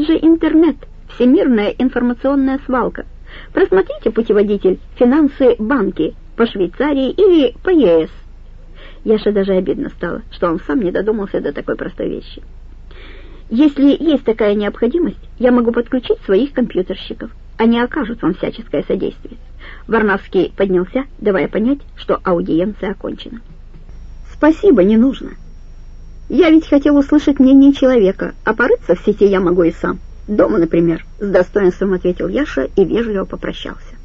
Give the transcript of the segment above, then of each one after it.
Будет же интернет, всемирная информационная свалка. Просмотрите путеводитель «Финансы банки» по Швейцарии или по ЕС. Яше даже обидно стало, что он сам не додумался до такой простой вещи. Если есть такая необходимость, я могу подключить своих компьютерщиков. Они окажут вам всяческое содействие. Варнавский поднялся, давая понять, что аудиенция окончена. «Спасибо, не нужно. Я ведь хотел услышать мнение человека, а порыться в сети я могу и сам. Дома, например», — с достоинством ответил Яша и вежливо попрощался.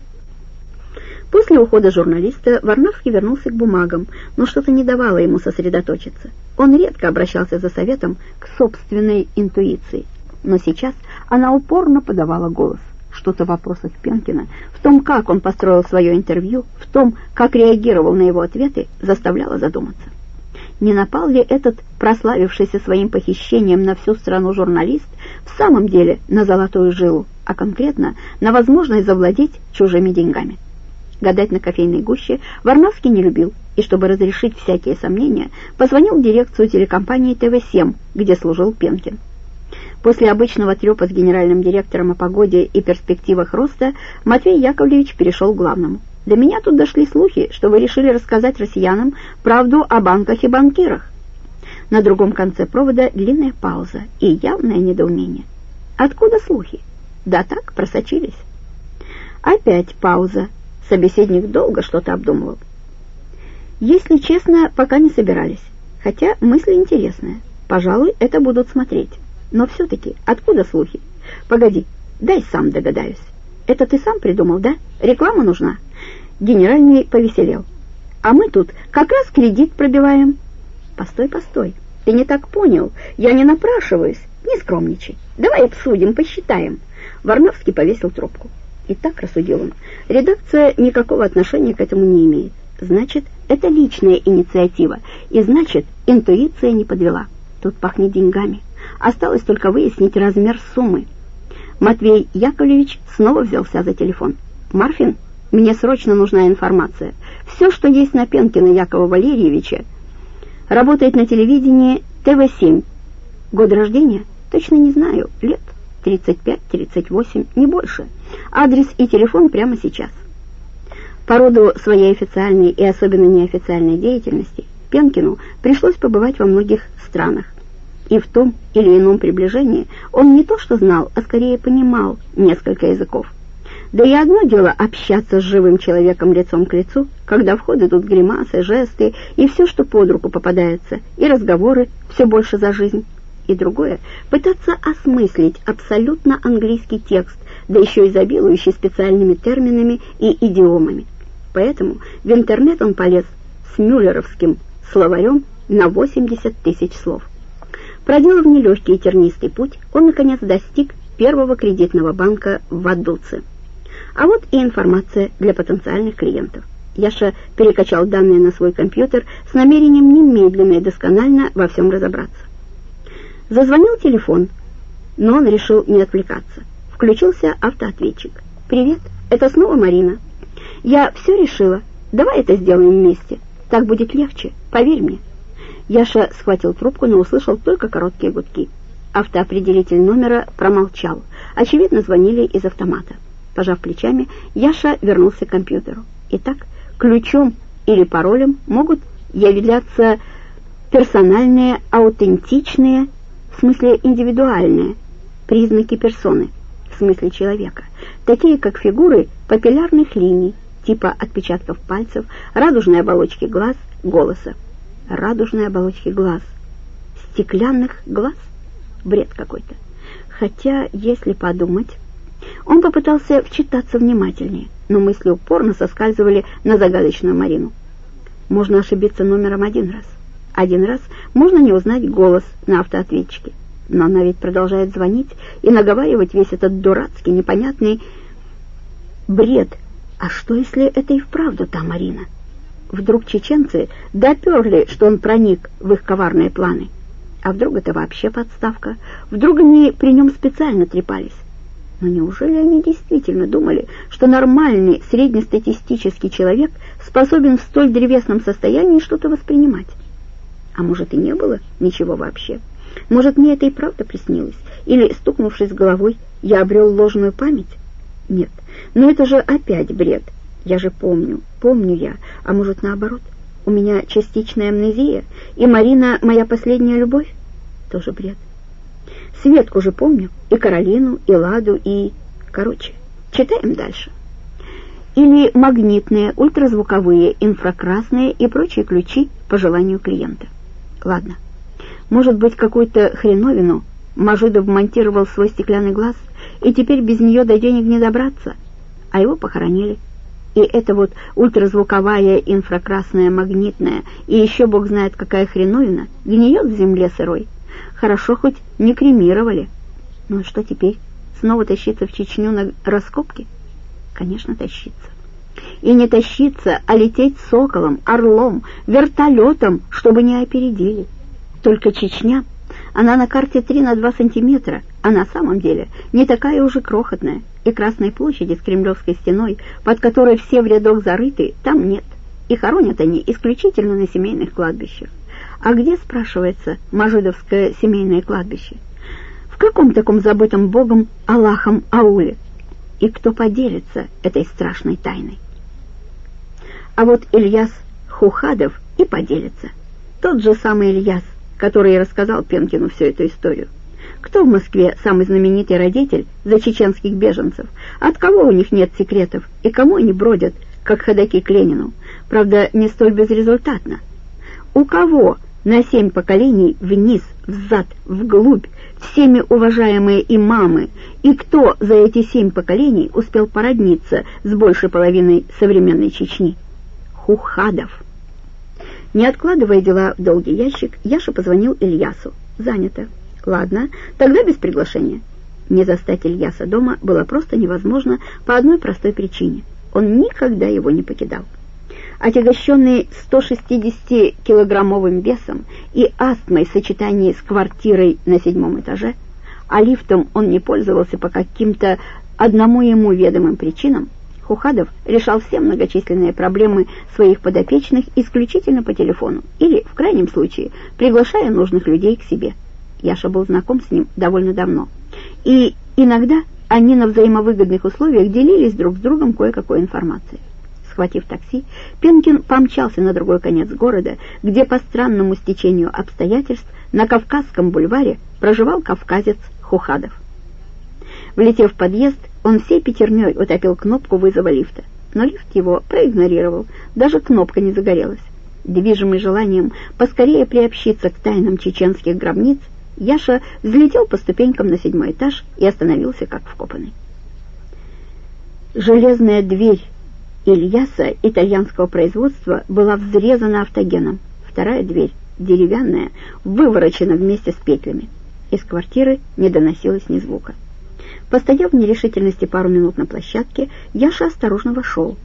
После ухода журналиста Варнавский вернулся к бумагам, но что-то не давало ему сосредоточиться. Он редко обращался за советом к собственной интуиции, но сейчас она упорно подавала голос. Что-то в вопросах Пенкина, в том, как он построил свое интервью, в том, как реагировал на его ответы, заставляло задуматься не напал ли этот прославившийся своим похищением на всю страну журналист в самом деле на золотую жилу, а конкретно на возможность завладеть чужими деньгами. Гадать на кофейной гуще Варнавский не любил, и чтобы разрешить всякие сомнения, позвонил в дирекцию телекомпании ТВ-7, где служил Пенкин. После обычного трепа с генеральным директором о погоде и перспективах роста Матвей Яковлевич перешел к главному – до меня тут дошли слухи, что вы решили рассказать россиянам правду о банках и банкирах. На другом конце провода длинная пауза и явное недоумение. Откуда слухи? Да так, просочились. Опять пауза. Собеседник долго что-то обдумывал. Если честно, пока не собирались. Хотя мысли интересные. Пожалуй, это будут смотреть. Но все-таки, откуда слухи? Погоди, дай сам догадаюсь. Это ты сам придумал, да? Реклама нужна?» Генеральный повеселел. «А мы тут как раз кредит пробиваем». «Постой, постой, ты не так понял. Я не напрашиваюсь. Не скромничай. Давай обсудим, посчитаем». Варнавский повесил трубку. И так рассудил он. Редакция никакого отношения к этому не имеет. Значит, это личная инициатива. И значит, интуиция не подвела. Тут пахнет деньгами. Осталось только выяснить размер суммы. Матвей Яковлевич снова взялся за телефон. «Марфин, мне срочно нужна информация. Все, что есть на Пенкина Якова Валерьевича, работает на телевидении ТВ-7. Год рождения? Точно не знаю. Лет 35-38, не больше. Адрес и телефон прямо сейчас». По роду своей официальной и особенно неофициальной деятельности Пенкину пришлось побывать во многих странах и в том или ином приближении он не то что знал, а скорее понимал несколько языков. Да и одно дело общаться с живым человеком лицом к лицу, когда в ход идут гримасы, жесты и все, что под руку попадается, и разговоры все больше за жизнь. И другое — пытаться осмыслить абсолютно английский текст, да еще изобилующий специальными терминами и идиомами. Поэтому в интернет он полез с мюллеровским словарем на 80 тысяч слов. Проделав нелегкий и тернистый путь, он, наконец, достиг первого кредитного банка в Вадуце. А вот и информация для потенциальных клиентов. Яша перекачал данные на свой компьютер с намерением немедленно и досконально во всем разобраться. Зазвонил телефон, но он решил не отвлекаться. Включился автоответчик. «Привет, это снова Марина. Я все решила. Давай это сделаем вместе. Так будет легче, поверь мне». Яша схватил трубку, но услышал только короткие гудки. Автоопределитель номера промолчал. Очевидно, звонили из автомата. Пожав плечами, Яша вернулся к компьютеру. Итак, ключом или паролем могут являться персональные, аутентичные, в смысле индивидуальные, признаки персоны, в смысле человека, такие как фигуры папиллярных линий, типа отпечатков пальцев, радужной оболочки глаз, голоса радужной оболочки глаз. Стеклянных глаз? Бред какой-то. Хотя, если подумать... Он попытался вчитаться внимательнее, но мысли упорно соскальзывали на загадочную Марину. Можно ошибиться номером один раз. Один раз можно не узнать голос на автоответчике. Но она ведь продолжает звонить и наговаривать весь этот дурацкий, непонятный бред. А что, если это и вправду та Марина? Вдруг чеченцы доперли, что он проник в их коварные планы. А вдруг это вообще подставка? Вдруг они при нем специально трепались? Но неужели они действительно думали, что нормальный среднестатистический человек способен в столь древесном состоянии что-то воспринимать? А может и не было ничего вообще? Может, мне это и правда приснилось? Или, стукнувшись головой, я обрел ложную память? Нет, но это же опять бред. Я же помню, помню я, а может, наоборот? У меня частичная амнезия, и Марина моя последняя любовь? Тоже бред. Светку же помню, и Каролину, и Ладу, и... Короче, читаем дальше. Или магнитные, ультразвуковые, инфракрасные и прочие ключи по желанию клиента. Ладно, может быть, какую-то хреновину Мажидов монтировал свой стеклянный глаз, и теперь без нее до денег не добраться, а его похоронили. И это вот ультразвуковая, инфракрасная, магнитная, и еще бог знает какая хреновина, гниет в земле сырой. Хорошо хоть не кремировали. Ну что теперь? Снова тащиться в Чечню на раскопки? Конечно, тащиться. И не тащиться, а лететь соколом, орлом, вертолетом, чтобы не опередили. Только Чечня, она на карте 3 на 2 сантиметра, а на самом деле не такая уже крохотная, и Красной площади с Кремлевской стеной, под которой все в рядок зарыты, там нет, и хоронят они исключительно на семейных кладбищах. А где, спрашивается, Мажидовское семейное кладбище? В каком таком забытом Богом Аллахом ауле? И кто поделится этой страшной тайной? А вот Ильяс Хухадов и поделится. Тот же самый Ильяс, который рассказал Пенкину всю эту историю. Кто в Москве самый знаменитый родитель за чеченских беженцев? От кого у них нет секретов? И кому они бродят, как ходаки к Ленину? Правда, не столь безрезультатно. У кого на семь поколений вниз, взад, вглубь, всеми уважаемые имамы, и кто за эти семь поколений успел породниться с большей половиной современной Чечни? Хухадов. Не откладывая дела в долгий ящик, Яша позвонил Ильясу. «Занято». «Ладно, тогда без приглашения». Не застать Ильяса дома было просто невозможно по одной простой причине. Он никогда его не покидал. Отягощенный 160-килограммовым весом и астмой в сочетании с квартирой на седьмом этаже, а лифтом он не пользовался по каким-то одному ему ведомым причинам, Хухадов решал все многочисленные проблемы своих подопечных исключительно по телефону или, в крайнем случае, приглашая нужных людей к себе. Яша был знаком с ним довольно давно. И иногда они на взаимовыгодных условиях делились друг с другом кое-какой информацией. Схватив такси, Пенкин помчался на другой конец города, где по странному стечению обстоятельств на Кавказском бульваре проживал кавказец Хухадов. Влетев в подъезд, он всей пятерней утопил кнопку вызова лифта, но лифт его проигнорировал, даже кнопка не загорелась. Движимый желанием поскорее приобщиться к тайнам чеченских гробниц, Яша взлетел по ступенькам на седьмой этаж и остановился как вкопанный. Железная дверь Ильяса итальянского производства была взрезана автогеном. Вторая дверь, деревянная, выворочена вместе с петлями. Из квартиры не доносилось ни звука. Постояв в нерешительности пару минут на площадке, Яша осторожно вошел.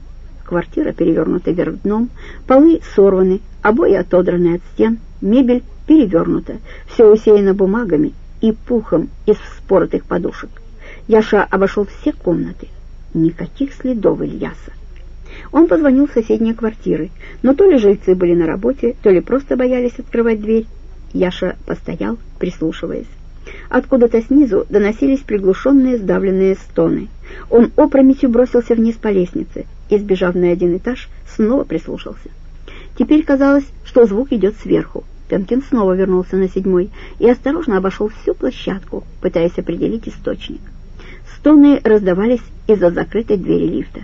Квартира перевернута вверх дном, полы сорваны, обои отодраны от стен, мебель перевернута, все усеяно бумагами и пухом из вспоротых подушек. Яша обошел все комнаты. Никаких следов Ильяса. Он позвонил в соседние квартиры, но то ли жильцы были на работе, то ли просто боялись открывать дверь. Яша постоял, прислушиваясь. Откуда-то снизу доносились приглушенные сдавленные стоны. Он опрометью бросился вниз по лестнице и, сбежав на один этаж, снова прислушался. Теперь казалось, что звук идет сверху. Пенкин снова вернулся на седьмой и осторожно обошел всю площадку, пытаясь определить источник. Стоны раздавались из-за закрытой двери лифта.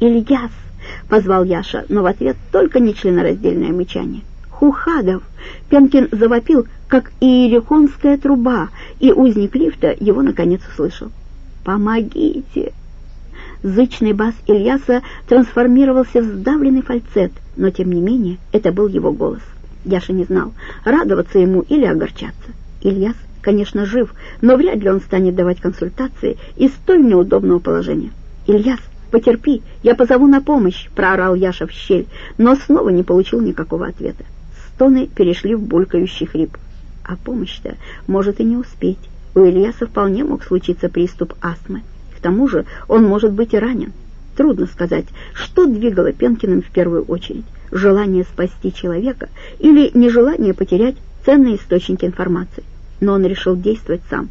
«Ильяс!» — позвал Яша, но в ответ только нечленораздельное мычание. «Хухадов!» Пенкин завопил, как иерихонская труба, и узник лифта его наконец услышал. «Помогите!» Зычный бас Ильяса трансформировался в сдавленный фальцет, но тем не менее это был его голос. Яша не знал, радоваться ему или огорчаться. Ильяс, конечно, жив, но вряд ли он станет давать консультации из столь неудобного положения. «Ильяс, потерпи, я позову на помощь!» — проорал Яша в щель, но снова не получил никакого ответа. Стоны перешли в булькающий хрип. А помощь-то может и не успеть. У Ильяса вполне мог случиться приступ астмы. Тому же он может быть и ранен. Трудно сказать, что двигало Пенкиным в первую очередь. Желание спасти человека или нежелание потерять ценные источники информации. но он решил действовать сам.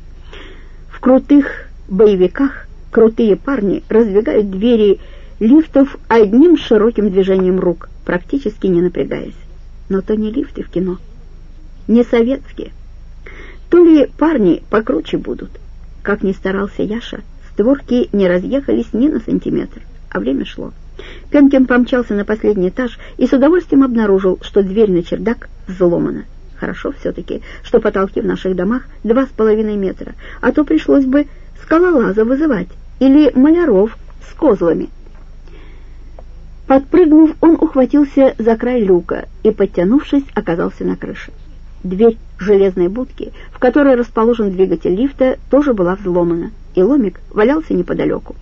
В крутых боевиках крутые парни раздвигают двери лифтов одним широким движением рук, практически не напрягаясь. Но то не лифты в кино, не советские. То ли парни покруче будут. Как ни старался Яша, створки не разъехались ни на сантиметр, а время шло. Пенкин помчался на последний этаж и с удовольствием обнаружил, что дверь на чердак взломана. Хорошо все-таки, что потолки в наших домах два с половиной метра, а то пришлось бы скалолаза вызывать или маляров с козлами. Подпрыгнув, он ухватился за край люка и, подтянувшись, оказался на крыше. Дверь железной будки, в которой расположен двигатель лифта, тоже была взломана, и ломик валялся неподалеку.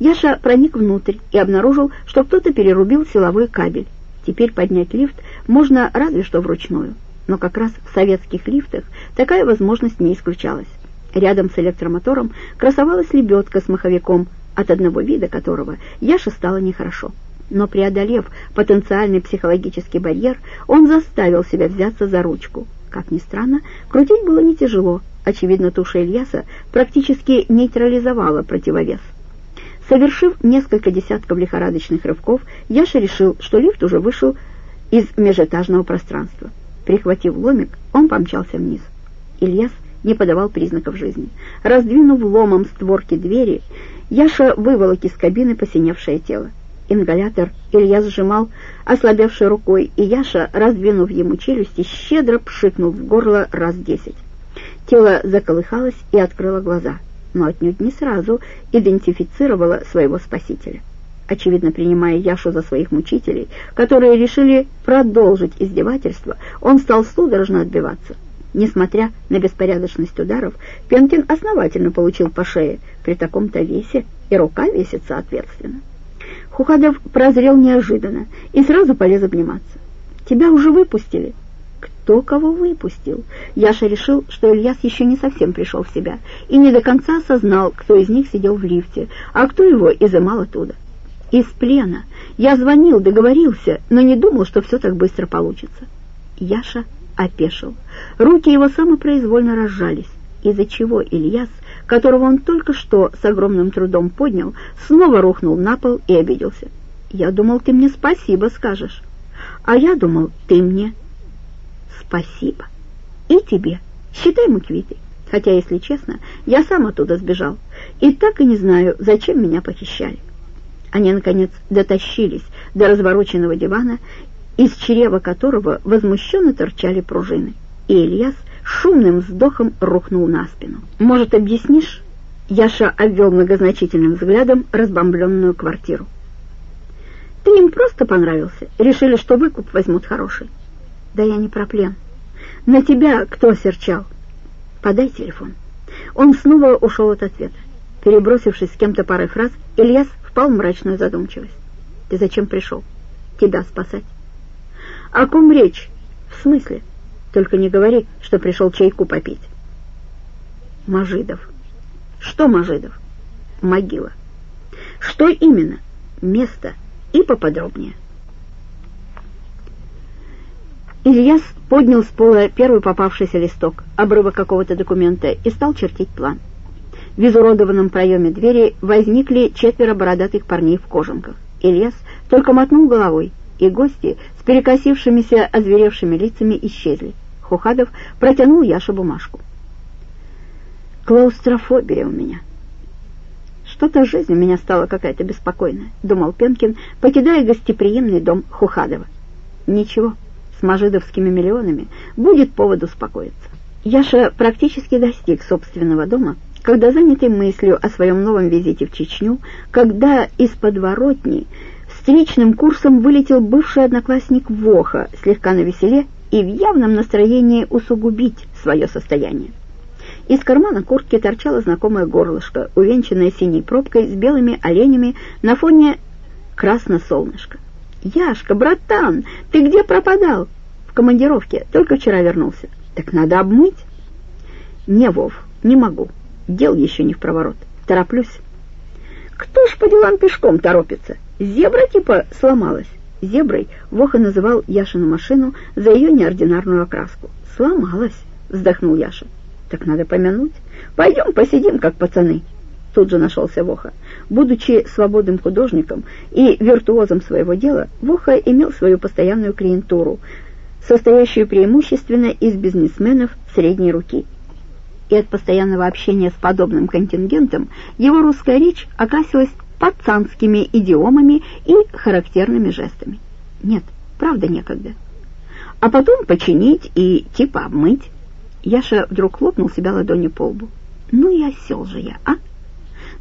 Яша проник внутрь и обнаружил, что кто-то перерубил силовой кабель. Теперь поднять лифт можно разве что вручную но как раз в советских лифтах такая возможность не исключалась. Рядом с электромотором красовалась лебедка с маховиком, от одного вида которого Яше стало нехорошо. Но преодолев потенциальный психологический барьер, он заставил себя взяться за ручку. Как ни странно, крутить было не тяжело. Очевидно, туша Ильяса практически нейтрализовала противовес. Совершив несколько десятков лихорадочных рывков, Яша решил, что лифт уже вышел из межэтажного пространства. Прихватив ломик, он помчался вниз. Ильяс не подавал признаков жизни. Раздвинув ломом створки двери, Яша выволок из кабины посиневшее тело. Ингалятор Илья сжимал ослабевшей рукой, и Яша, раздвинув ему челюсти, щедро пшикнул в горло раз десять. Тело заколыхалось и открыло глаза, но отнюдь не сразу идентифицировало своего спасителя очевидно принимая Яшу за своих мучителей, которые решили продолжить издевательство, он стал судорожно отбиваться. Несмотря на беспорядочность ударов, Пенкин основательно получил по шее, при таком-то весе и рука весит соответственно. Хухадов прозрел неожиданно и сразу полез обниматься. «Тебя уже выпустили?» Кто кого выпустил? Яша решил, что Ильяс еще не совсем пришел в себя и не до конца осознал, кто из них сидел в лифте, а кто его изымал оттуда из плена. Я звонил, договорился, но не думал, что все так быстро получится. Яша опешил. Руки его самопроизвольно разжались, из-за чего Ильяс, которого он только что с огромным трудом поднял, снова рухнул на пол и обиделся. «Я думал, ты мне спасибо скажешь». «А я думал, ты мне...» «Спасибо. И тебе. Считай мы квиты. Хотя, если честно, я сам оттуда сбежал. И так и не знаю, зачем меня похищали. Они, наконец, дотащились до развороченного дивана, из чрева которого возмущенно торчали пружины. И Ильяс шумным вздохом рухнул на спину. «Может, объяснишь?» Яша обвел многозначительным взглядом разбомбленную квартиру. «Ты им просто понравился. Решили, что выкуп возьмут хороший». «Да я не про плен. На тебя кто серчал?» «Подай телефон». Он снова ушел от ответа. Перебросившись с кем-то парой фраз, Ильяс впал в мрачную задумчивость. «Ты зачем пришел? Тебя спасать». «О ком речь?» «В смысле? Только не говори, что пришел чайку попить». «Мажидов». «Что Мажидов?» «Могила». «Что именно?» «Место» и поподробнее. Ильяс поднял с пола первый попавшийся листок, обрыва какого-то документа, и стал чертить план. В изуродованном проеме двери возникли четверо бородатых парней в кожанках. Ильяс только мотнул головой, и гости с перекосившимися озверевшими лицами исчезли. Хухадов протянул Яше бумажку. «Клаустрофобия у меня». «Что-то жизнь у меня стала какая-то беспокойная», — думал Пенкин, покидая гостеприимный дом Хухадова. «Ничего, с мажидовскими миллионами будет повод успокоиться». Яша практически достиг собственного дома, когда занятый мыслью о своем новом визите в Чечню, когда из подворотни встречным курсом вылетел бывший одноклассник Воха, слегка навеселе и в явном настроении усугубить свое состояние. Из кармана куртки торчало знакомое горлышко, увенчанное синей пробкой с белыми оленями на фоне красно-солнышко. «Яшка, братан, ты где пропадал?» «В командировке, только вчера вернулся». «Так надо обмыть». «Не, Вов, не могу. Дел еще не в проворот. Тороплюсь. Кто ж по делам пешком торопится? Зебра типа сломалась. Зеброй Воха называл Яшину машину за ее неординарную окраску. «Сломалась», — вздохнул Яша. Так надо помянуть. Пойдем посидим, как пацаны. Тут же нашелся Воха. Будучи свободным художником и виртуозом своего дела, Воха имел свою постоянную клиентуру, состоящую преимущественно из бизнесменов средней руки. И от постоянного общения с подобным контингентом его русская речь окрасилась пацанскими идиомами и характерными жестами. Нет, правда некогда. А потом починить и типа обмыть. Яша вдруг хлопнул себя ладонью по лбу. «Ну и осел же я, а?»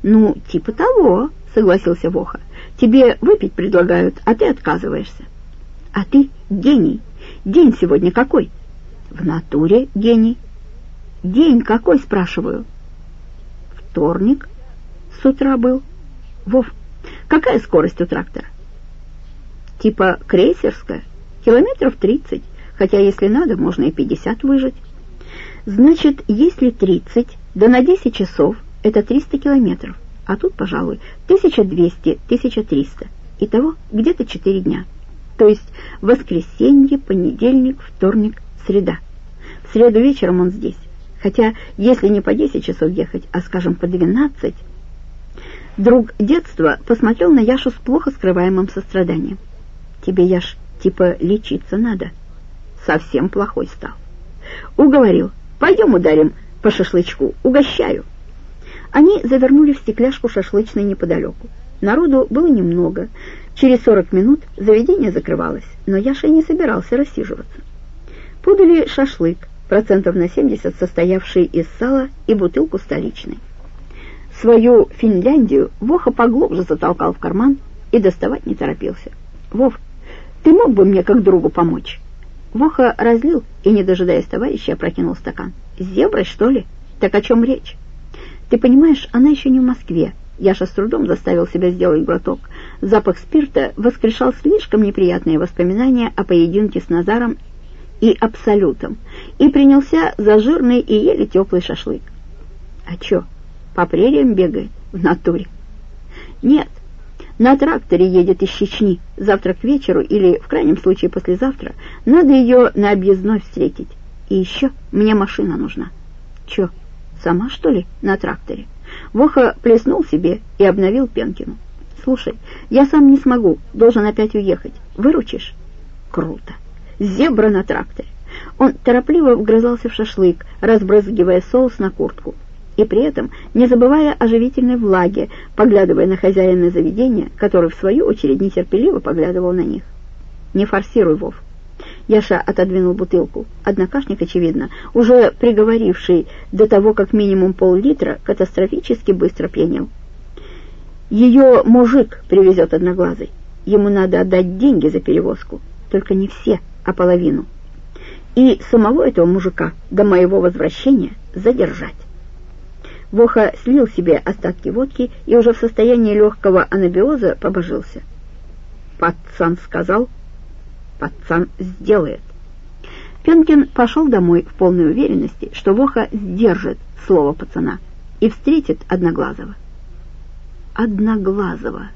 «Ну, типа того», — согласился Воха. «Тебе выпить предлагают, а ты отказываешься». «А ты гений. День сегодня какой?» «В натуре гений». «День какой?» — спрашиваю. «Вторник. С утра был». «Вов, какая скорость у трактора?» «Типа крейсерская. Километров тридцать, хотя, если надо, можно и пятьдесят выжить». «Значит, если тридцать, да на десять часов, это 300 километров, а тут, пожалуй, 1200-1300. Итого где-то 4 дня. То есть воскресенье, понедельник, вторник, среда. В среду вечером он здесь. Хотя, если не по 10 часов ехать, а, скажем, по 12... Друг детства посмотрел на Яшу с плохо скрываемым состраданием. «Тебе, Яш, типа лечиться надо». Совсем плохой стал. Уговорил. «Пойдем ударим по шашлычку, угощаю». Они завернули в стекляшку шашлычной неподалеку. Народу было немного. Через сорок минут заведение закрывалось, но Яша не собирался рассиживаться. Подали шашлык, процентов на 70 состоявший из сала и бутылку столичной. Свою Финляндию Воха поглубже затолкал в карман и доставать не торопился. «Вов, ты мог бы мне как другу помочь?» Воха разлил и, не дожидаясь товарища, опрокинул стакан. «С что ли? Так о чем речь?» Ты понимаешь, она еще не в Москве. Яша с трудом заставил себя сделать глоток. Запах спирта воскрешал слишком неприятные воспоминания о поединке с Назаром и Абсолютом, и принялся за жирный и еле теплый шашлык. А чё, по прериям бегает в натуре? Нет, на тракторе едет из Чечни. Завтра к вечеру или, в крайнем случае, послезавтра надо ее на объездной встретить. И еще мне машина нужна. Чё, Сама, что ли, на тракторе? Воха плеснул себе и обновил Пенкину. «Слушай, я сам не смогу, должен опять уехать. Выручишь?» «Круто! Зебра на тракторе!» Он торопливо вгрызался в шашлык, разбрызгивая соус на куртку, и при этом не забывая о живительной влаге, поглядывая на хозяина заведения, который, в свою очередь, нетерпеливо поглядывал на них. «Не форсируй, Вов, Яша отодвинул бутылку. Однокашник, очевидно, уже приговоривший до того, как минимум пол-литра, катастрофически быстро пьянел. Ее мужик привезет одноглазый. Ему надо отдать деньги за перевозку. Только не все, а половину. И самого этого мужика до моего возвращения задержать. Воха слил себе остатки водки и уже в состоянии легкого анабиоза побожился. Пацан сказал, пацан сделает. Пенкин пошел домой в полной уверенности, что Воха сдержит слово пацана и встретит Одноглазого. Одноглазого.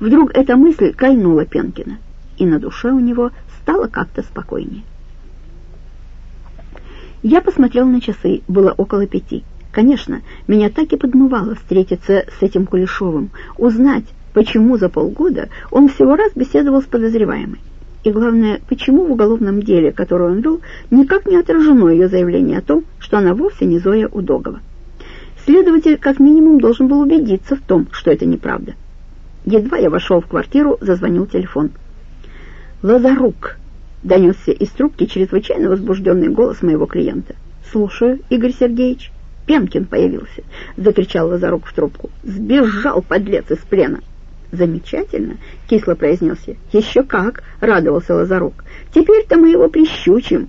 Вдруг эта мысль кольнула Пенкина, и на душе у него стало как-то спокойнее. Я посмотрел на часы, было около пяти. Конечно, меня так и подмывало встретиться с этим Кулешовым, узнать, почему за полгода он всего раз беседовал с подозреваемой. И главное, почему в уголовном деле, которое он вел, никак не отражено ее заявление о том, что она вовсе не Зоя Удогова. Следователь как минимум должен был убедиться в том, что это неправда. Едва я вошел в квартиру, зазвонил телефон. «Лазарук!» — донесся из трубки чрезвычайно возбужденный голос моего клиента. «Слушаю, Игорь Сергеевич». «Пенкин появился!» — закричал Лазарук в трубку. «Сбежал, подлец, из плена!» «Замечательно!» — кисло произнес я. «Еще как!» — радовался Лазарук. «Теперь-то мы его прищучим!»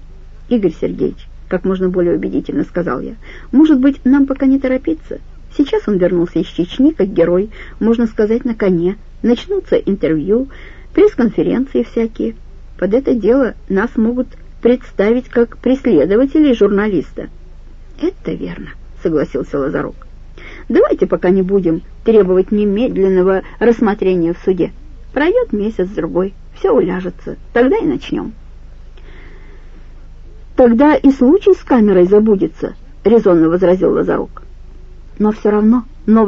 «Игорь Сергеевич», — как можно более убедительно сказал я, «может быть, нам пока не торопиться? Сейчас он вернулся из Чечни как герой, можно сказать, на коне. Начнутся интервью, пресс-конференции всякие. Под это дело нас могут представить как преследователей журналиста». «Это верно», — согласился Лазарук. Давайте пока не будем требовать немедленного рассмотрения в суде. Пройдет месяц-другой, все уляжется, тогда и начнем. Тогда и случай с камерой забудется, резонно возразил Лазарук. «Но все равно новые